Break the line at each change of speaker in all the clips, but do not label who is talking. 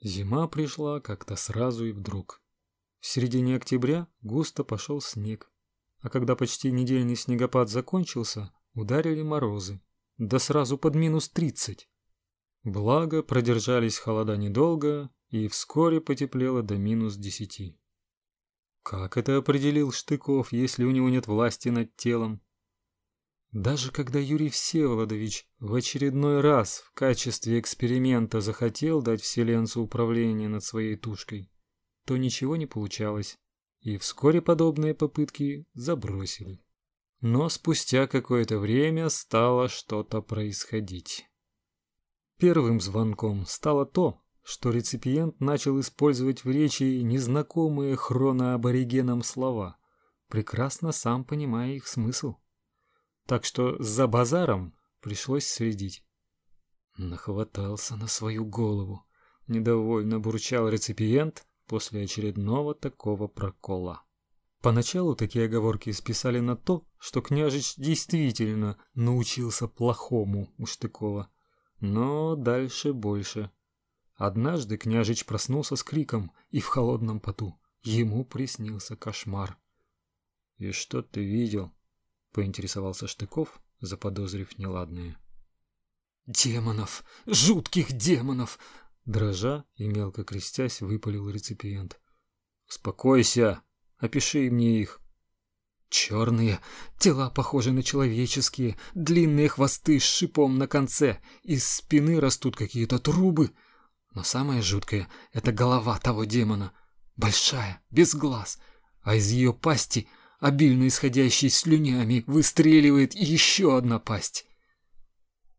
Зима пришла как-то сразу и вдруг. В середине октября густо пошел снег, а когда почти недельный снегопад закончился, ударили морозы, да сразу под минус тридцать. Благо, продержались холода недолго, и вскоре потеплело до минус десяти. Как это определил Штыков, если у него нет власти над телом? Даже когда Юрий Всеволодович в очередной раз в качестве эксперимента захотел дать вселенцу управление над своей тушкой, то ничего не получалось, и вскоре подобные попытки забросили. Но спустя какое-то время стало что-то происходить. Первым звонком стало то, что реципиент начал использовать в речи незнакомые хроноаборигенам слова, прекрасно сам понимая их смысл так что за базаром пришлось следить. Нахватался на свою голову, недовольно бурчал реципиент после очередного такого прокола. Поначалу такие оговорки списали на то, что княжич действительно научился плохому у Штыкова, но дальше больше. Однажды княжич проснулся с криком и в холодном поту. Ему приснился кошмар. И что ты видел? Поинтересовался Штыков, заподозрив неладное. Демонов, жутких демонов, дрожа и мелко крестясь, выпалил реципиент. Успокойся, опиши мне их. Черные, тела похожи на человеческие, длинные хвосты с шипом на конце, из спины растут какие-то трубы. Но самое жуткое — это голова того демона, большая, без глаз, а из ее пасти обильно исходящей слюнями, выстреливает еще одна пасть.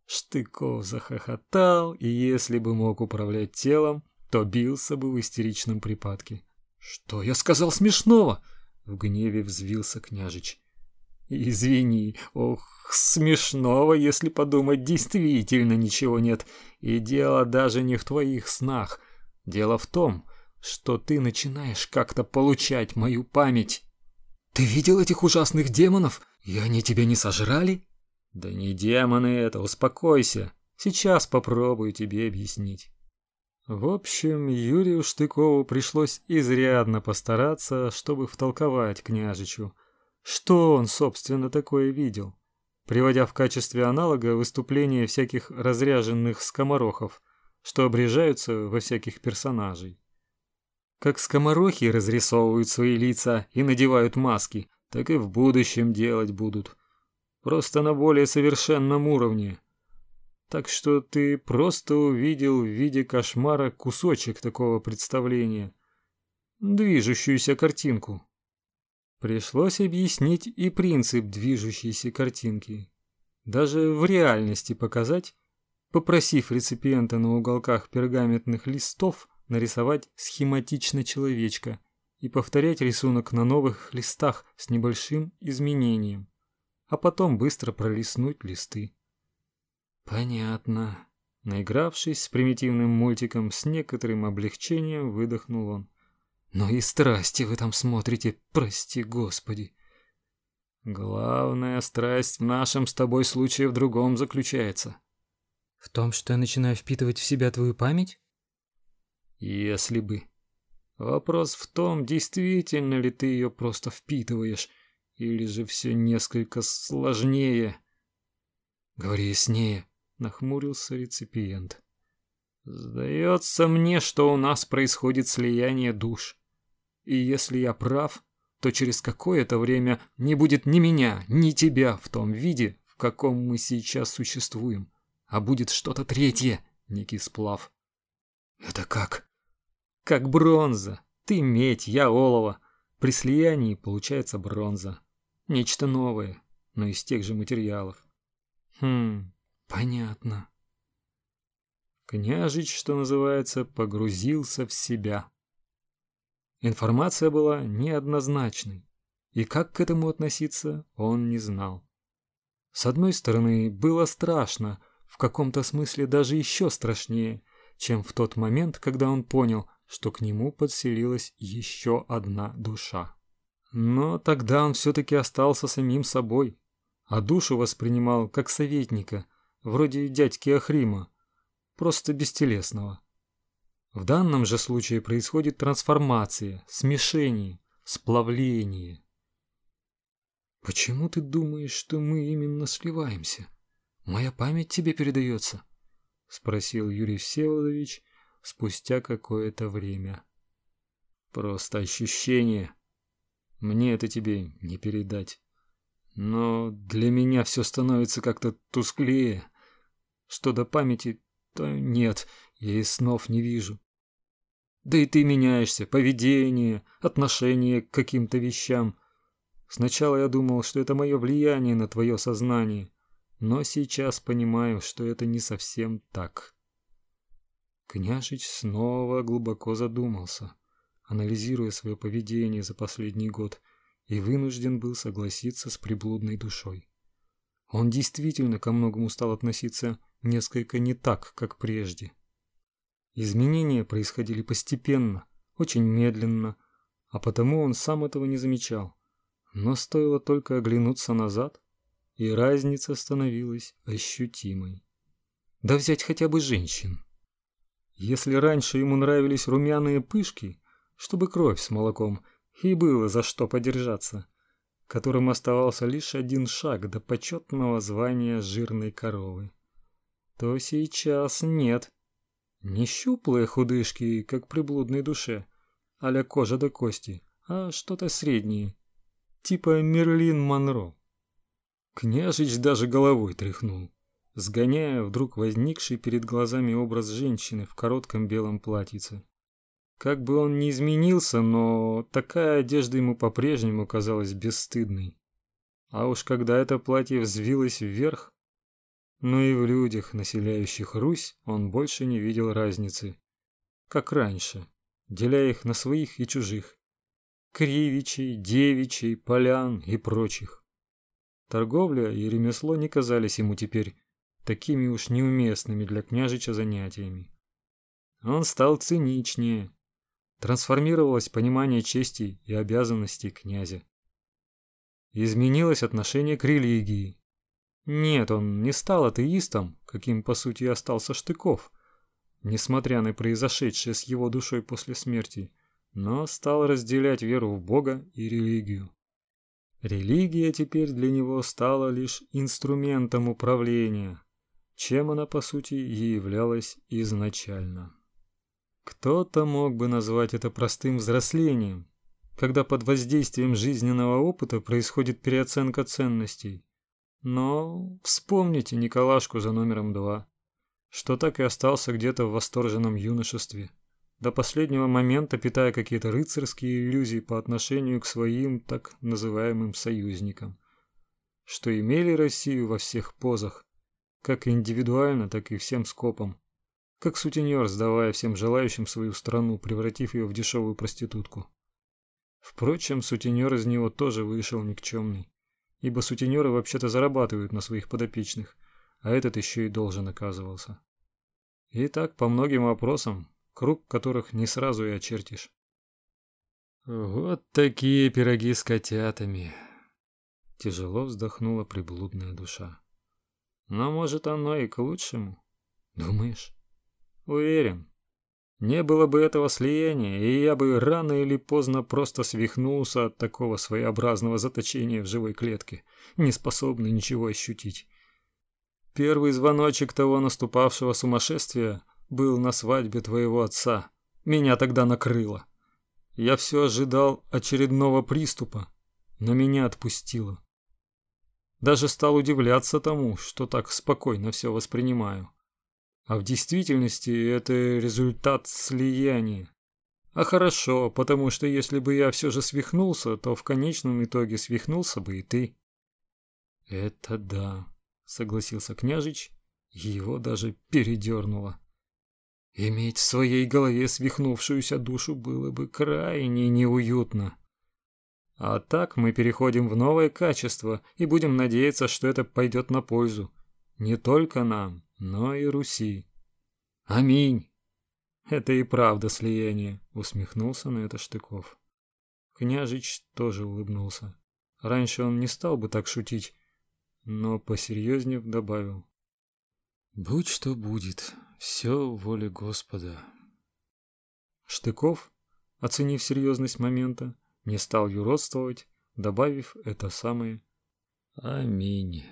Штыков захохотал, и если бы мог управлять телом, то бился бы в истеричном припадке. Что я сказал смешного? В гневе взвился княжич. Извини, ох, смешного, если подумать, действительно ничего нет. И дело даже не в твоих снах. Дело в том, что ты начинаешь как-то получать мою память. Ты видел этих ужасных демонов? И они тебя не сожрали? Да не демоны это, успокойся. Сейчас попробую тебе объяснить. В общем, Юрию Штыкову пришлось изрядно постараться, чтобы втолковать княжичу, что он, собственно, такое видел, приводя в качестве аналога выступления всяких разряженных скоморохов, что обрежаются во всяких персонажей. Как скоморохи разрисовывают свои лица и надевают маски, так и в будущем делать будут. Просто на более совершенном уровне. Так что ты просто увидел в виде кошмара кусочек такого представления. Движущуюся картинку. Пришлось объяснить и принцип движущейся картинки. Даже в реальности показать, попросив реципиента на уголках пергаментных листов нарисовать схематично человечка и повторять рисунок на новых листах с небольшим изменением, а потом быстро пролистнуть листы. Понятно. Наигравшись с примитивным мультиком с некоторым облегчением, выдохнул он. Но и страсти вы там смотрите, прости Господи. Главная страсть в нашем с тобой случае в другом заключается. В том, что я начинаю впитывать в себя твою память? Если бы. Вопрос в том, действительно ли ты ее просто впитываешь, или же все несколько сложнее. Говори яснее, нахмурился реципиент. Сдается мне, что у нас происходит слияние душ. И если я прав, то через какое-то время не будет ни меня, ни тебя в том виде, в каком мы сейчас существуем, а будет что-то третье, некий сплав. Это как? Как бронза. Ты медь, я олово. При слиянии получается бронза. Нечто новое, но из тех же материалов. Хм, понятно. Княжич, что называется, погрузился в себя. Информация была неоднозначной, и как к этому относиться, он не знал. С одной стороны, было страшно, в каком-то смысле даже еще страшнее, чем в тот момент, когда он понял, что к нему подселилась еще одна душа. Но тогда он все-таки остался самим собой, а душу воспринимал как советника, вроде дядьки Ахрима, просто бестелесного. В данном же случае происходит трансформация, смешение, сплавление. Почему ты думаешь, что мы именно сливаемся? Моя память тебе передается? спросил Юрий Всеволодович спустя какое-то время. Просто ощущение. Мне это тебе не передать. Но для меня все становится как-то тусклее. Что до памяти, то нет, я и снов не вижу. Да и ты меняешься, поведение, отношение к каким-то вещам. Сначала я думал, что это мое влияние на твое сознание, но сейчас понимаю, что это не совсем так. Княжич снова глубоко задумался, анализируя свое поведение за последний год, и вынужден был согласиться с приблудной душой. Он действительно ко многому стал относиться несколько не так, как прежде. Изменения происходили постепенно, очень медленно, а потому он сам этого не замечал. Но стоило только оглянуться назад, и разница становилась ощутимой. Да взять хотя бы женщин. Если раньше ему нравились румяные пышки, чтобы кровь с молоком, и было за что подержаться, которым оставался лишь один шаг до почетного звания жирной коровы, то сейчас нет. Не щуплые худышки, как при блудной душе, аля кожа до кости, а что-то среднее, типа Мерлин Монро. Княжич даже головой тряхнул, сгоняя вдруг возникший перед глазами образ женщины в коротком белом платьице. Как бы он ни изменился, но такая одежда ему по-прежнему казалась бесстыдной. А уж когда это платье взвилось вверх, но и в людях, населяющих Русь, он больше не видел разницы, как раньше, деля их на своих и чужих, кривичей, девичей, полян и прочих. Торговля и ремесло не казались ему теперь такими уж неуместными для княжича занятиями. Он стал циничнее, трансформировалось понимание чести и обязанностей князя. Изменилось отношение к религии, нет, он не стал атеистом, каким по сути и остался Штыков, несмотря на произошедшее с его душой после смерти, но стал разделять веру в Бога и религию. Религия теперь для него стала лишь инструментом управления, чем она по сути и являлась изначально. Кто-то мог бы назвать это простым взрослением, когда под воздействием жизненного опыта происходит переоценка ценностей. Но вспомните Николашку за номером два, что так и остался где-то в восторженном юношестве, до последнего момента питая какие-то рыцарские иллюзии по отношению к своим так называемым союзникам, что имели Россию во всех позах, как индивидуально, так и всем скопом, как сутенер, сдавая всем желающим свою страну, превратив ее в дешевую проститутку. Впрочем, сутенер из него тоже вышел никчемный ибо сутенеры вообще-то зарабатывают на своих подопечных, а этот еще и должен оказывался. И так по многим вопросам, круг которых не сразу и очертишь. Вот такие пироги с котятами. Тяжело вздохнула приблудная душа. Но может оно и к лучшему. Думаешь? Уверен. Не было бы этого слияния, и я бы рано или поздно просто свихнулся от такого своеобразного заточения в живой клетке, не способный ничего ощутить. Первый звоночек того наступавшего сумасшествия был на свадьбе твоего отца. Меня тогда накрыло. Я все ожидал очередного приступа, но меня отпустило. Даже стал удивляться тому, что так спокойно все воспринимаю. А в действительности это результат слияния. А хорошо, потому что если бы я все же свихнулся, то в конечном итоге свихнулся бы и ты. Это да, согласился княжич, его даже передернуло. Иметь в своей голове свихнувшуюся душу было бы крайне неуютно. А так мы переходим в новое качество и будем надеяться, что это пойдет на пользу не только нам, но и Руси. Аминь. Это и правда слияние, усмехнулся на это Штыков. Княжич тоже улыбнулся. Раньше он не стал бы так шутить, но посерьезнее добавил: "Будь что будет, все воля Господа". Штыков, оценив серьезность момента, не стал юродствовать, добавив это самое «Аминь».